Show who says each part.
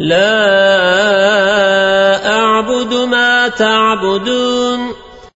Speaker 1: لا أعبد ما تعبدون